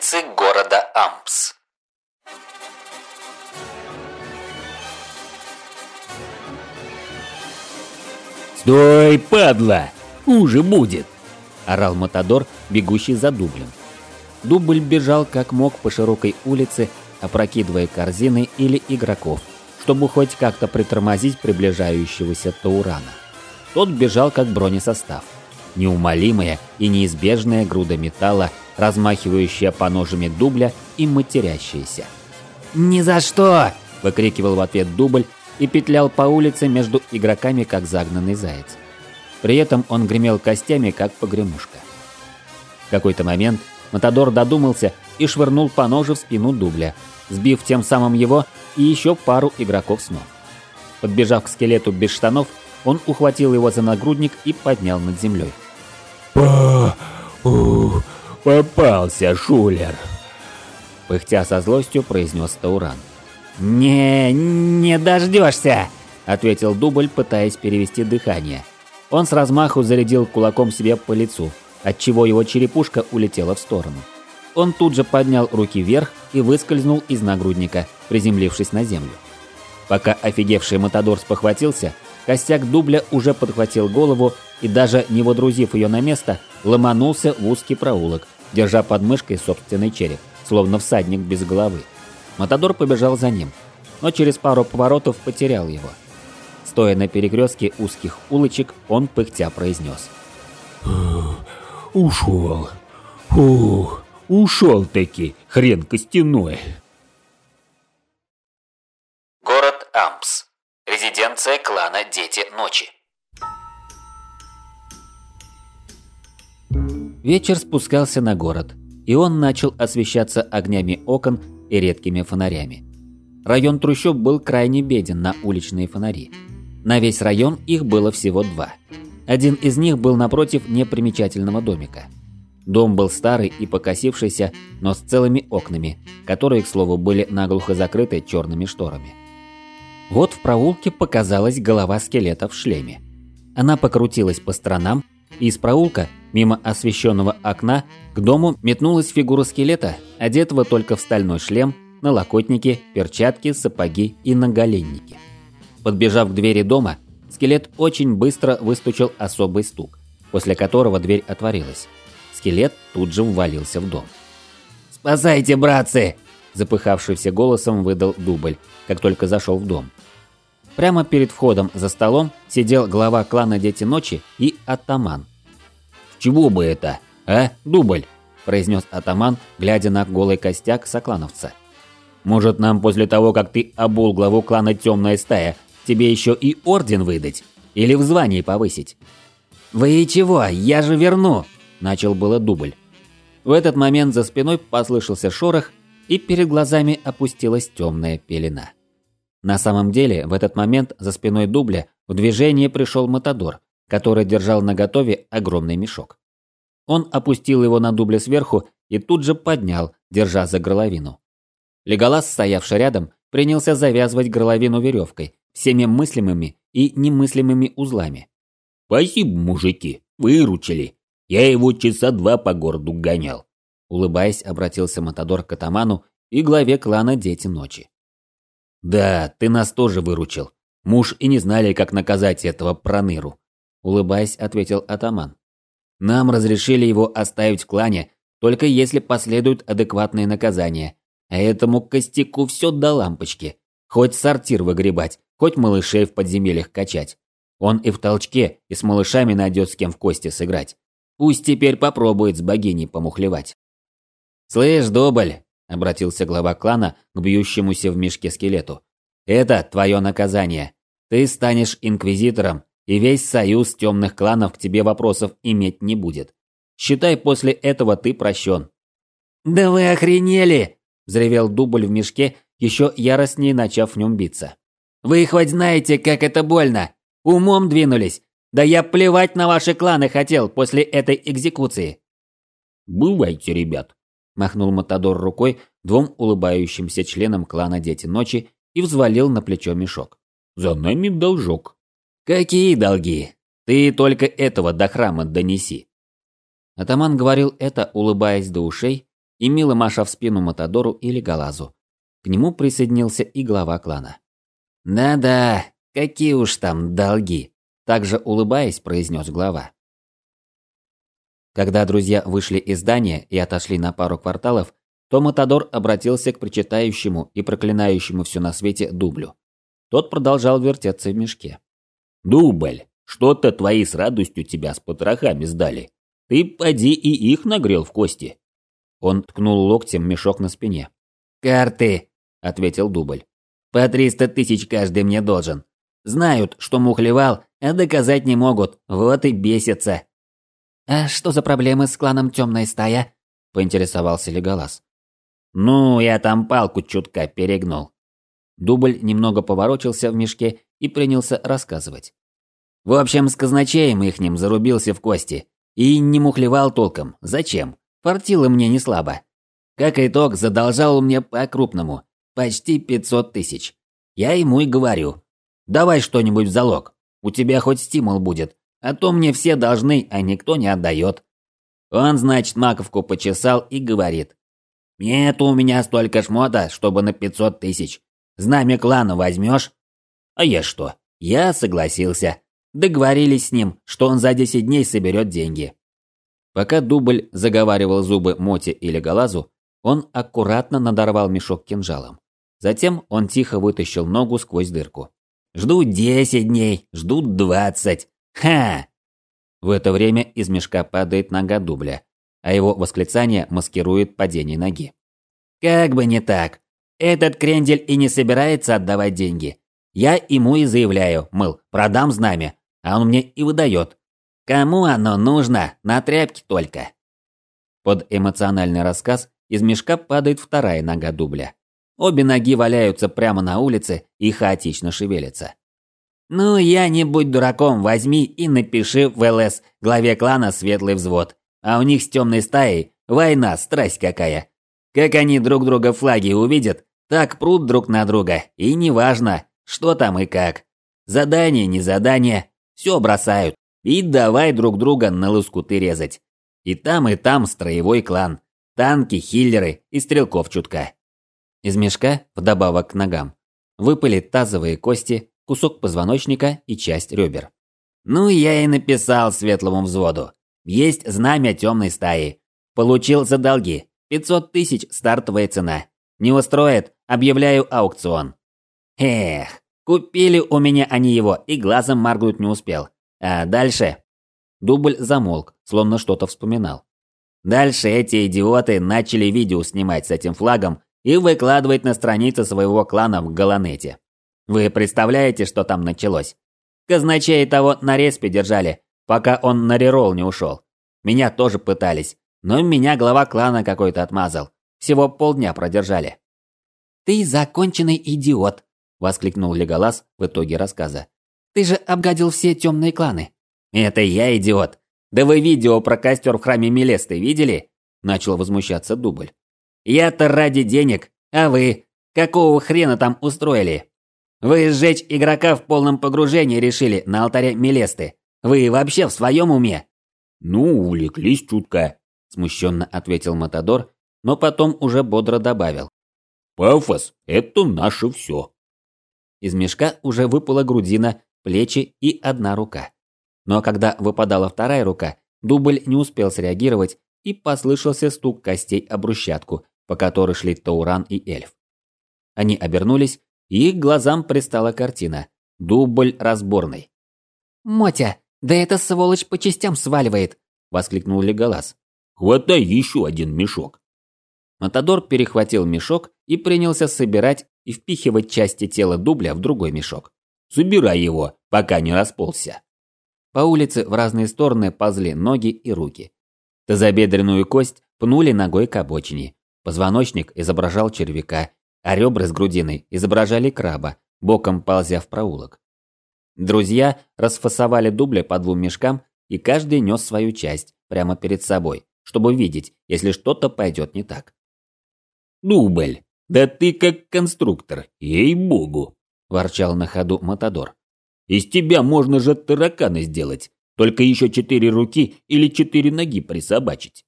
улицы города Ампс. «Стой, падла! Хуже будет!» – орал Матадор, бегущий за дублем. Дубль бежал как мог по широкой улице, опрокидывая корзины или игроков, чтобы хоть как-то притормозить приближающегося Таурана. Тот бежал как бронесостав. Неумолимая и неизбежная груда металла, размахивающая по ножами дубля и матерящаяся. «Ни за что!» – выкрикивал в ответ дубль и петлял по улице между игроками, как загнанный заяц. При этом он гремел костями, как погремушка. В какой-то момент Матадор додумался и швырнул по ножу в спину дубля, сбив тем самым его и еще пару игроков с ног. Подбежав к скелету без штанов, он ухватил его за нагрудник и поднял над землей. «По... попался, шулер!» Пыхтя со злостью произнес Тауран. «Не, не дождешься!» – ответил Дубль, пытаясь перевести дыхание. Он с размаху зарядил кулаком себе по лицу, отчего его черепушка улетела в сторону. Он тут же поднял руки вверх и выскользнул из нагрудника, приземлившись на землю. Пока офигевший Матадор спохватился, костяк дубля уже подхватил голову и, даже не водрузив ее на место, ломанулся в узкий проулок, держа под мышкой собственный череп, словно всадник без головы. Матадор побежал за ним, но через пару поворотов потерял его. Стоя на перекрестке узких улочек, он пыхтя произнес. «Ушел! Ух, ушел-таки, хрен костяной!» Город Ампс. Резиденция клана Дети Ночи. Вечер спускался на город, и он начал освещаться огнями окон и редкими фонарями. Район трущоб был крайне беден на уличные фонари. На весь район их было всего два. Один из них был напротив непримечательного домика. Дом был старый и покосившийся, но с целыми окнами, которые, к слову, были наглухо закрыты черными шторами. Вот в проулке показалась голова скелета в шлеме. Она покрутилась по сторонам, из проулка, мимо освещенного окна, к дому метнулась фигура скелета, одетого только в стальной шлем, налокотники, перчатки, сапоги и наголенники. Подбежав к двери дома, скелет очень быстро выстучил особый стук, после которого дверь отворилась. Скелет тут же ввалился в дом. «Спасайте, братцы!» – запыхавшимся голосом выдал дубль, как только зашел в дом. Прямо перед входом за столом сидел глава клана Дети Ночи и атаман. «Чего бы это, а, дубль?» – произнес атаман, глядя на голый костяк соклановца. «Может, нам после того, как ты обул главу клана Темная Стая, тебе еще и орден выдать? Или в звании повысить?» «Вы чего? Я же верну!» – начал было дубль. В этот момент за спиной послышался шорох, и перед глазами опустилась темная пелена. На самом деле, в этот момент за спиной дубля в движение пришел Матадор, который держал наготове огромный мешок. Он опустил его на дубле сверху и тут же поднял, держа за горловину. Леголас, стоявший рядом, принялся завязывать горловину веревкой, всеми мыслимыми и немыслимыми узлами. «Спасибо, мужики, выручили. Я его часа два по городу гонял», улыбаясь, обратился Матадор к атаману и главе клана Дети Ночи. «Да, ты нас тоже выручил. Муж и не знали, как наказать этого проныру», – улыбаясь, ответил атаман. «Нам разрешили его оставить в клане, только если последуют адекватные наказания. А этому костяку все до лампочки. Хоть сортир выгребать, хоть малышей в подземельях качать. Он и в толчке, и с малышами найдет с кем в кости сыграть. Пусть теперь попробует с богиней помухлевать». «Слышь, Доболь, обратился глава клана к бьющемуся в мешке скелету. Это твое наказание. Ты станешь инквизитором, и весь союз темных кланов к тебе вопросов иметь не будет. Считай, после этого ты прощен. Да вы охренели! взревел дубль в мешке, еще яростнее начав в нем биться. Вы хоть знаете, как это больно? Умом двинулись. Да я плевать на ваши кланы хотел после этой экзекуции. Бывайте, ребят, махнул Матадор рукой двум улыбающимся членам клана Дети Ночи и взвалил на плечо мешок. «За нами должок». «Какие долги? Ты только этого до храма донеси». Атаман говорил это, улыбаясь до ушей, и мило маша в спину Матадору или Галазу. К нему присоединился и глава клана. «Да-да, какие уж там долги», – также улыбаясь, произнес глава. Когда друзья вышли из здания и отошли на пару кварталов, то Матадор обратился к причитающему и проклинающему все на свете Дублю. Тот продолжал вертеться в мешке. «Дубль, что-то твои с радостью тебя с потрохами сдали. Ты поди и их нагрел в кости». Он ткнул локтем мешок на спине. «Карты», — ответил Дубль. «По триста тысяч каждый мне должен. Знают, что мухлевал, а доказать не могут, вот и бесятся». «А что за проблемы с кланом Темная стая?» – поинтересовался Леголас. «Ну, я там палку чутка перегнул». Дубль немного поворочился в мешке и принялся рассказывать. В общем, с казначеем ихним зарубился в кости. И не мухлевал толком. Зачем? Фартило мне не слабо. Как итог, задолжал мне по-крупному. Почти 500 тысяч. Я ему и говорю. Давай что-нибудь в залог. У тебя хоть стимул будет. А то мне все должны, а никто не отдает. Он, значит, маковку почесал и говорит. Нет у меня столько шмота, чтобы на 500 тысяч. Знамя клана возьмешь? А я что? Я согласился. Договорились с ним, что он за 10 дней соберет деньги. Пока Дубль заговаривал зубы Моте или Галазу, он аккуратно надорвал мешок кинжалом. Затем он тихо вытащил ногу сквозь дырку. «Жду 10 дней, жду 20. Ха!» В это время из мешка падает нога Дубля, а его восклицание маскирует падение ноги. Как бы не так. Этот крендель и не собирается отдавать деньги. Я ему и заявляю, мыл, продам знамя, а он мне и выдает. Кому оно нужно? На тряпке только. Под эмоциональный рассказ из мешка падает вторая нога дубля. Обе ноги валяются прямо на улице и хаотично шевелятся. «Ну, я не будь дураком, возьми и напиши в ЛС главе клана Светлый Взвод. А у них с темной стаей война, страсть какая. Как они друг друга флаги увидят, так прут друг на друга, и неважно, что там и как. Задание, не задание, все бросают. И давай друг друга на лоскуты резать. И там, и там строевой клан. Танки, хиллеры и стрелков чутка. Из мешка, вдобавок к ногам, выпали тазовые кости, кусок позвоночника и часть ребер. Ну, я и написал светлому взводу. Есть знамя темной стаи. Получил за долги. 500 тысяч стартовая цена. Не устроит, объявляю аукцион. Эх, купили у меня они его, и глазом моргнуть не успел. А дальше? Дубль замолк, словно что-то вспоминал. Дальше эти идиоты начали видео снимать с этим флагом и выкладывать на странице своего клана в Галанете. Вы представляете, что там началось? Казначей того на респе держали, пока он на реролл не ушел. Меня тоже пытались, но меня глава клана какой-то отмазал. Всего полдня продержали. «Ты законченный идиот!» – воскликнул Леголас в итоге рассказа. «Ты же обгадил все темные кланы!» «Это я идиот! Да вы видео про костер в храме Мелесты видели?» – начал возмущаться Дубль. «Я-то ради денег, а вы? Какого хрена там устроили? Вы сжечь игрока в полном погружении решили на алтаре Мелесты. Вы вообще в своем уме?» «Ну, увлеклись чутка», смущенно ответил Матадор, но потом уже бодро добавил. Пафос – это наше все. Из мешка уже выпала грудина, плечи и одна рука. Но когда выпадала вторая рука, дубль не успел среагировать, и послышался стук костей об брусчатку, по которой шли Тауран и эльф. Они обернулись, и их глазам пристала картина. Дубль разборный. «Мотя, да эта сволочь по частям сваливает!» – воскликнул Леголас. Хватай еще один мешок. Матадор перехватил мешок и принялся собирать и впихивать части тела дубля в другой мешок. Собирай его, пока не расползся. По улице в разные стороны ползли ноги и руки. Тазобедренную кость пнули ногой к обочине. Позвоночник изображал червяка, а ребра с грудиной изображали краба, боком ползя в проулок. Друзья расфасовали дубля по двум мешкам, и каждый нес свою часть прямо перед собой, чтобы видеть, если что-то пойдет не так. «Дубль, да ты как конструктор, ей-богу!» – ворчал на ходу Матадор. «Из тебя можно же таракана сделать, только еще четыре руки или четыре ноги присобачить».